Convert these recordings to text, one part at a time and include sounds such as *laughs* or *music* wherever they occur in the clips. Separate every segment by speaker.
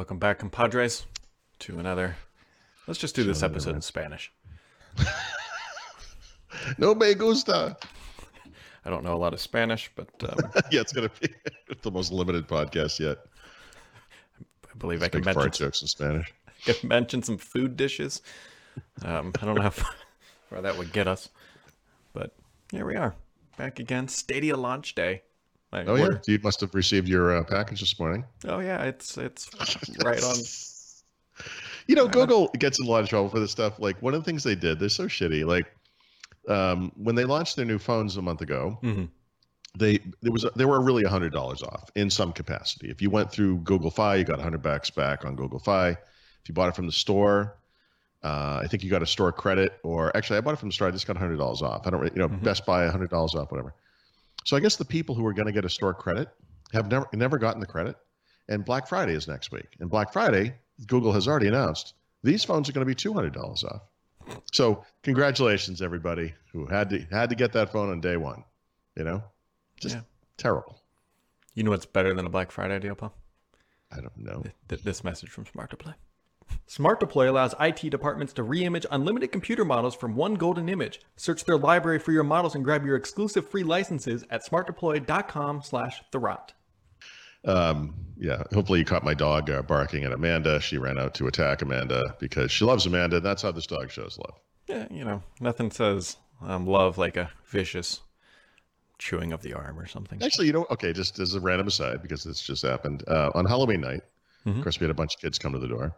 Speaker 1: Welcome back, compadres, to another. Let's just do this episode in Spanish. *laughs*
Speaker 2: No me gusta.
Speaker 1: I don't know a lot of Spanish, but um, *laughs*
Speaker 2: yeah, it's gonna be *laughs* the most limited podcast yet.
Speaker 1: I believe I can mention,
Speaker 2: fart jokes in Spanish.
Speaker 1: I can mention some food dishes. Um, I don't know how far, far that would get us, but here we are, back again. Stadia launch day.
Speaker 2: Oh yeah, you must have received your uh, package this morning.
Speaker 1: Oh yeah, it's it's *laughs* right on.
Speaker 2: You know, Google gets in a lot of trouble for this stuff. Like one of the things they did, they're so shitty. Like um, when they launched their new phones a month ago,
Speaker 1: Mhm.
Speaker 2: they there was they were really hundred dollars off in some capacity. If you went through Google Fi, you got hundred bucks back on Google Fi. If you bought it from the store, uh, I think you got a store credit, or actually, I bought it from the store. I just got hundred dollars off. I don't, you know,
Speaker 1: Mhm.
Speaker 2: Best Buy hundred dollars off, whatever. So I guess the people who are going to get a store credit have never never gotten the credit. And Black Friday is next week. And Black Friday, Google has already announced these phones are going to be two hundred dollars off. So congratulations, everybody who had to had to get that phone on day one. You know, just
Speaker 1: Yeah.
Speaker 2: terrible.
Speaker 1: You know what's better than a Black Friday deal, Paul?
Speaker 2: I don't know.
Speaker 1: Th- this message from SmartDeploy. SmartDeploy allows IT departments to re-image unlimited computer models from one golden image. Search their library for your models and grab your exclusive free licenses at smartdeploy.com slash Thurrott.
Speaker 2: Um, yeah, hopefully you caught my dog uh, barking at Amanda. She ran out to attack Amanda because she loves Amanda. and That's how this dog shows love.
Speaker 1: Yeah, you know, nothing says um, love like a vicious chewing of the arm or something.
Speaker 2: Actually, you know, okay, just as a random aside, because this just happened uh, on Halloween night.
Speaker 1: Mhm.
Speaker 2: Of course, we had a bunch of kids come to the door,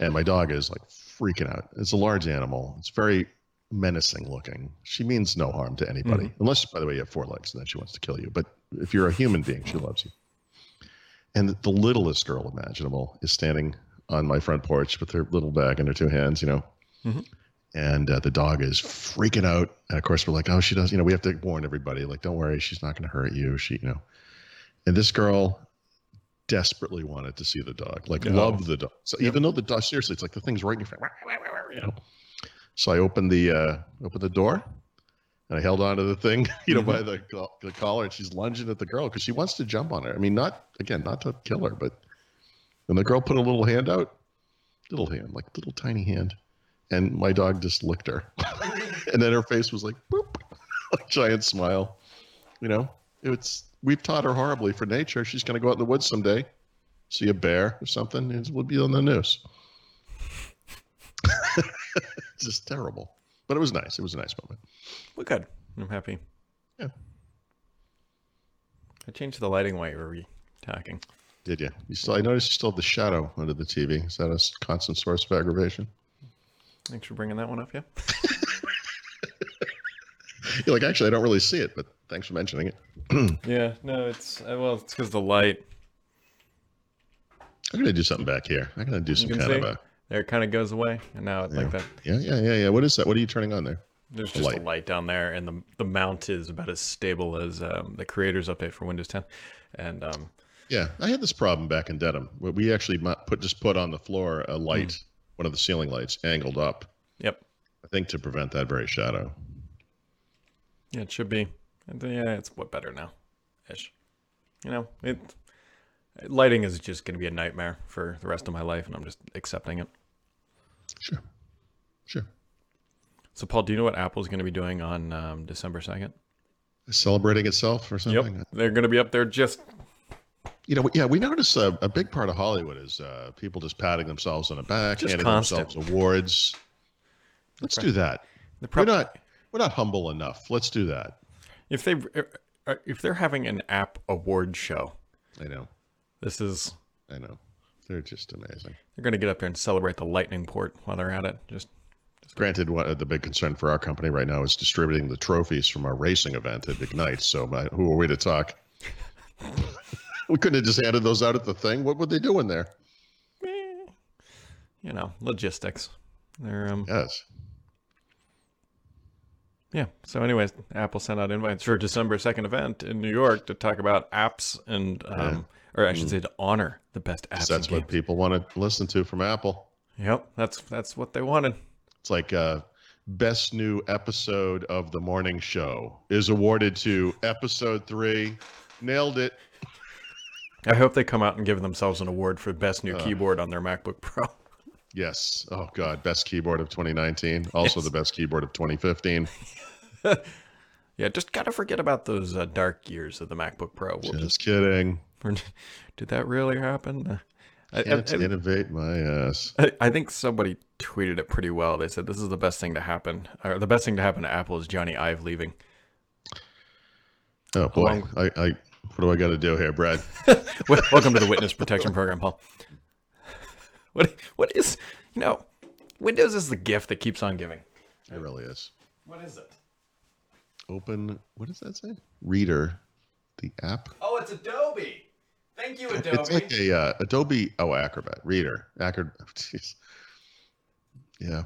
Speaker 2: and my dog is like freaking out. It's a large animal. It's very menacing looking. She means no harm to anybody, unless, by the way, you have four legs and then she wants to kill you. But if you're a human being, she loves you. And the littlest girl imaginable is standing on my front porch with her little bag in her two hands, you know.
Speaker 1: Mhm.
Speaker 2: And uh, the dog is freaking out. And of course, we're like, oh, she does, you know, we have to warn everybody, like, don't worry, she's not going to hurt you. She, you know. And this girl desperately wanted to see the dog, like,
Speaker 1: Oh.
Speaker 2: loved the dog. So even though the dog, seriously, it's like the thing's right in your face, you know. So I opened the uh, opened the door, and I held onto the thing, *laughs* you know, by the, the collar, and she's lunging at the girl because she wants to jump on her. I mean, not again, not to kill her, but and the girl put a little hand out, little hand, like little tiny hand, and my dog just licked her, *laughs* and then her face was like, boop, *laughs* like giant smile. You know, it's we've taught her horribly for nature. She's going to go out in the woods someday, see a bear or something, and it will be on the news. *laughs* It's just terrible, but it was nice. It was a nice moment.
Speaker 1: Well, good. I'm happy.
Speaker 2: Yeah.
Speaker 1: I changed the lighting while you were talking.
Speaker 2: Did you? You still? I noticed you still have the shadow under the TV. Is that a constant source of aggravation?
Speaker 1: Thanks for bringing that one up, yeah? *laughs*
Speaker 2: You're *laughs* like, actually, I don't really see it, but thanks for mentioning it. *clears throat*
Speaker 1: Yeah, no, it's, uh, well, it's because the light,
Speaker 2: I'm gonna do something back here. I'm gonna do some kind of a.
Speaker 1: there it kind of goes away, and now it's like that.
Speaker 2: Yeah, yeah, yeah, yeah. What is that? What are you turning on there?
Speaker 1: There's just
Speaker 2: light.
Speaker 1: a light down there, and the the mount is about as stable as um, the creators update for Windows 10. And um,
Speaker 2: Yeah, I had this problem back in Dedham. where We actually put just put on the floor a light,
Speaker 1: Hmm.
Speaker 2: one of the ceiling lights, angled up.
Speaker 1: yep,
Speaker 2: I think to prevent that very shadow.
Speaker 1: Yeah, it should be. Uh, yeah, it's what better now, ish. You know, it lighting is just going to be a nightmare for the rest of my life, and I'm just accepting it.
Speaker 2: Sure, sure.
Speaker 1: So, Paul, do you know what Apple's going to be doing on um, December 2nd?
Speaker 2: Celebrating itself or something.
Speaker 1: Yep, They're going to be up there just
Speaker 2: You know, yeah, we notice a, a big part of Hollywood is uh, people just patting themselves on the back,
Speaker 1: Just
Speaker 2: handing
Speaker 1: constant.
Speaker 2: themselves awards. Let's do that.
Speaker 1: the
Speaker 2: We're not we're not humble enough. Let's do that.
Speaker 1: If they uh, if they're having an app award show,
Speaker 2: I know,
Speaker 1: this is
Speaker 2: I know. They're just amazing.
Speaker 1: they're going to get up there and celebrate the Lightning port while they're at it. Just
Speaker 2: Granted, what, the big concern for our company right now is distributing the trophies from our racing event at Ignite. So, uh, who are we to talk? *laughs* we couldn't have just handed those out at the thing. What were they doing there?
Speaker 1: you know, logistics. They're um
Speaker 2: Yes.
Speaker 1: Yeah. So, anyways, Apple sent out invites for December second event in New York to talk about apps and um, or I should say to honor the best apps.
Speaker 2: That's
Speaker 1: and
Speaker 2: what
Speaker 1: games.
Speaker 2: people want to listen to from Apple.
Speaker 1: Yep, that's that's what they wanted.
Speaker 2: It's like uh, best new episode of the morning show is awarded to episode three. Nailed it.
Speaker 1: I hope they come out and give themselves an award for best new keyboard on their MacBook Pro.
Speaker 2: Yes. Oh God, best keyboard of 2019. Also
Speaker 1: Yes.
Speaker 2: the best keyboard of 2015. *laughs*
Speaker 1: Yeah, just gotta forget about those uh, dark years of the MacBook Pro. We'll
Speaker 2: Just kidding.
Speaker 1: did that really happen? Uh, I, I,
Speaker 2: Can't innovate my ass.
Speaker 1: I, I think somebody tweeted it pretty well. They said this is the best thing to happen, or the best thing to happen to Apple is Jony Ive leaving.
Speaker 2: Oh boy,
Speaker 1: Along-
Speaker 2: I, I what do I got to do here, Brad? *laughs*
Speaker 1: Welcome to the Witness Protection Program, Paul. What what is you know, Windows is the gift that keeps on giving.
Speaker 2: It really is.
Speaker 1: What is it?
Speaker 2: Open. What does that say? Reader, the app.
Speaker 1: Oh, it's Adobe. Thank you, Adobe. *laughs*
Speaker 2: It's like a uh, Adobe. Oh, Acrobat Reader. Acrobat. *laughs* Jeez. Yeah.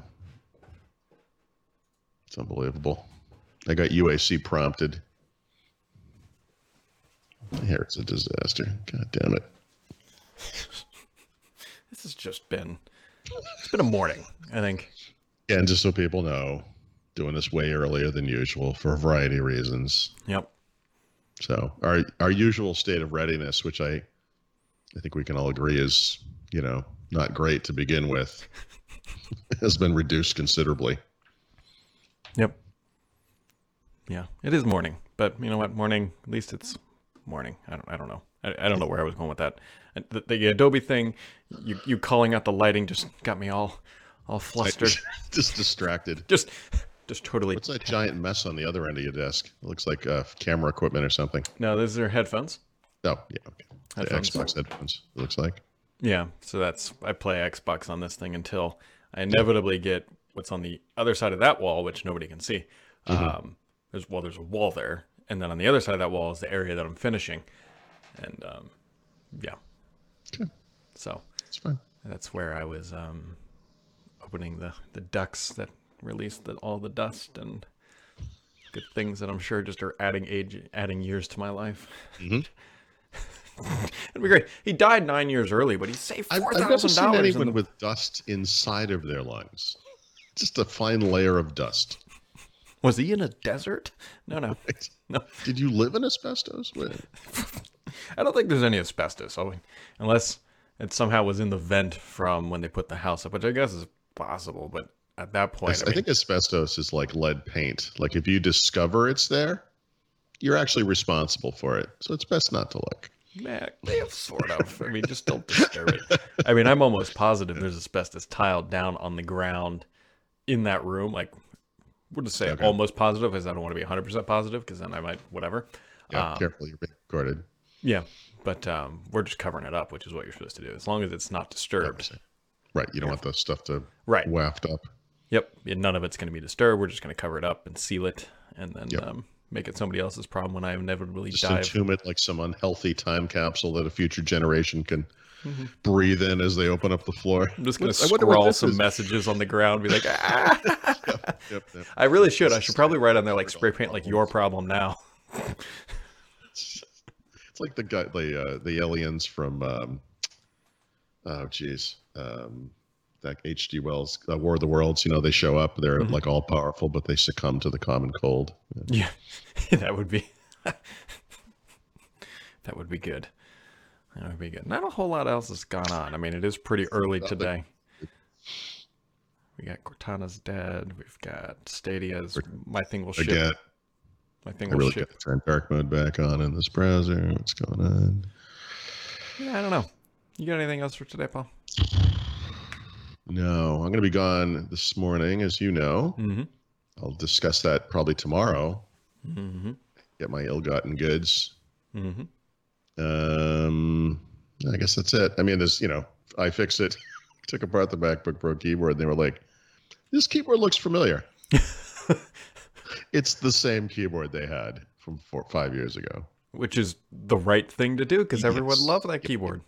Speaker 2: It's unbelievable. I got UAC prompted. Here it's a disaster. God damn it. *laughs*
Speaker 1: this has just been it's been a morning. I think.
Speaker 2: Yeah, and just so people know, doing this way earlier than usual for a variety of reasons.
Speaker 1: Yep.
Speaker 2: So our our usual state of readiness, which I I think we can all agree is, you know, not great to begin with, *laughs* has been reduced considerably.
Speaker 1: Yep. Yeah, it is morning, but you know what? Morning. At least it's morning. I don't. I don't know. I, I don't know where I was going with that. And The, the Adobe thing, you you calling out the lighting just got me all all flustered. *laughs*
Speaker 2: just distracted.
Speaker 1: just just totally.
Speaker 2: What's that giant mess on the other end of your desk? It looks like uh, camera equipment or something.
Speaker 1: No, those are headphones.
Speaker 2: Oh, yeah, okay.
Speaker 1: Headphones.
Speaker 2: Xbox headphones. It looks like.
Speaker 1: Yeah, so that's I play Xbox on this thing until I inevitably get what's on the other side of that wall, which nobody can see. Um, there's well, there's a wall there, and then on the other side of that wall is the area that I'm finishing, and um, yeah,
Speaker 2: Okay,
Speaker 1: so
Speaker 2: it's fine.
Speaker 1: that's where I was um, opening the the ducts that release the, all the dust and good things that I'm sure just are adding age, adding years to my life.
Speaker 2: Mm-hmm. *laughs*
Speaker 1: It'd be great. He died nine years early, but he saved
Speaker 2: I've,
Speaker 1: four
Speaker 2: I've never seen
Speaker 1: dollars.
Speaker 2: anyone with dust inside of their lungs. Just a fine layer of dust.
Speaker 1: Was he in a desert? No, no, *laughs* no.
Speaker 2: Did you live in asbestos? *laughs*
Speaker 1: I don't think there's any asbestos, so unless it somehow was in the vent from when they put the house up, which I guess is possible. But at that point, I,
Speaker 2: I
Speaker 1: mean,
Speaker 2: think asbestos is like lead paint. Like if you discover it's there, you're actually responsible for it. So it's best not to look.
Speaker 1: yeah, sort of. I mean, just don't disturb it. I mean, I'm almost positive there's asbestos tiled down on the ground in that room. Like, we'll just say
Speaker 2: Okay.
Speaker 1: almost positive, because I don't want to be 100 percent positive, because then I might whatever.
Speaker 2: Yeah,
Speaker 1: Um,
Speaker 2: careful, you're being recorded.
Speaker 1: Yeah, but um, we're just covering it up, which is what you're supposed to do, as long as it's not disturbed.
Speaker 2: Right, you don't want the stuff to
Speaker 1: Right.
Speaker 2: waft up.
Speaker 1: Yep. And none of it's going to be disturbed. We're just going to cover it up and seal it, and then
Speaker 2: Yep.
Speaker 1: um, make it somebody else's problem when I inevitably
Speaker 2: Just
Speaker 1: dive.
Speaker 2: entomb it like some unhealthy time capsule that a future generation can breathe in as they open up the floor.
Speaker 1: I'm just going to
Speaker 2: I wonder what
Speaker 1: scrawl some
Speaker 2: is.
Speaker 1: messages on the ground, be like, *laughs* ah.
Speaker 2: Yep, yep.
Speaker 1: I really should. I should probably write on there like spray paint like your problem now. *laughs*
Speaker 2: It's like the guy, the uh, the aliens from, um, oh geez, um, that H.G. Wells, uh, War of the Worlds. You know, they show up, they're
Speaker 1: Mm-hmm.
Speaker 2: like all powerful, but they succumb to the common cold. *laughs*
Speaker 1: Yeah, *laughs* that would be. *laughs* that would be good. That would be good. Not a whole lot else has gone on. I mean, it is pretty early today. We got Cortana's dead. We've got Stadia's. My thing will ship.
Speaker 2: Again,
Speaker 1: My thing
Speaker 2: I really got to turn dark mode back on in this browser. What's going on?
Speaker 1: Yeah, I don't know. You got anything else for today, Paul?
Speaker 2: No, I'm going to be gone this morning, as you know.
Speaker 1: Mm-hmm.
Speaker 2: I'll discuss that probably tomorrow.
Speaker 1: Mm-hmm.
Speaker 2: Get my ill-gotten goods.
Speaker 1: Mm-hmm.
Speaker 2: Um, I guess that's it. I mean, there's, you know, I fixed it, *laughs* took apart the MacBook Pro keyboard, and they were like, "This keyboard looks familiar." *laughs* it's the same keyboard they had from four, five years ago.
Speaker 1: Which is the right thing to do because everyone loved that keyboard.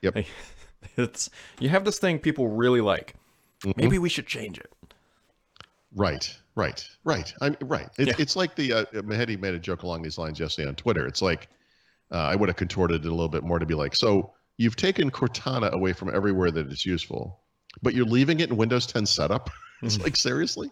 Speaker 2: Yep.
Speaker 1: Like, *laughs* It's you have this thing people really like.
Speaker 2: Mm-hmm.
Speaker 1: Maybe we should change it.
Speaker 2: Right, right, right. I'm right. It,
Speaker 1: Yeah.
Speaker 2: It's like the uh, Mehedi made a joke along these lines yesterday on Twitter. It's like uh, I would have contorted it a little bit more to be like, so you've taken Cortana away from everywhere that it's useful, but you're leaving it in Windows 10 setup. *laughs* it's
Speaker 1: Mm-hmm.
Speaker 2: like seriously.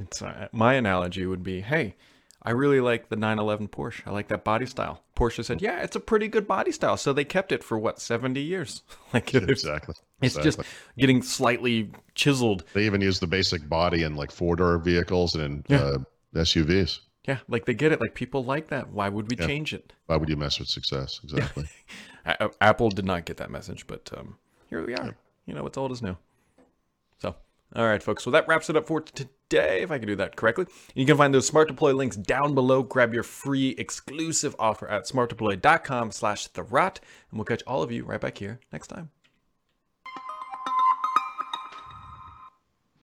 Speaker 1: It's uh, my analogy would be, hey, I really like the 911 Porsche. I like that body style. Porsche said, "Yeah, it's a pretty good body style." So they kept it for what 70 years. *laughs* like it's,
Speaker 2: Exactly.
Speaker 1: it's just getting slightly chiseled.
Speaker 2: They even use the basic body in like four door vehicles and
Speaker 1: Yeah.
Speaker 2: uh, SUVs.
Speaker 1: Yeah, like they get it. Like people like that. Why would we
Speaker 2: Yeah.
Speaker 1: change it?
Speaker 2: Why would you mess with success? Exactly. *laughs*
Speaker 1: Apple did not get that message, but um, here we are. You know, what's old is new. So, all right, folks. So that wraps it up for today, if I can do that correctly. You can find those Smart Deploy links down below. Grab your free exclusive offer at smartdeploy.com slash Thurrott, and we'll catch all of you right back here next time.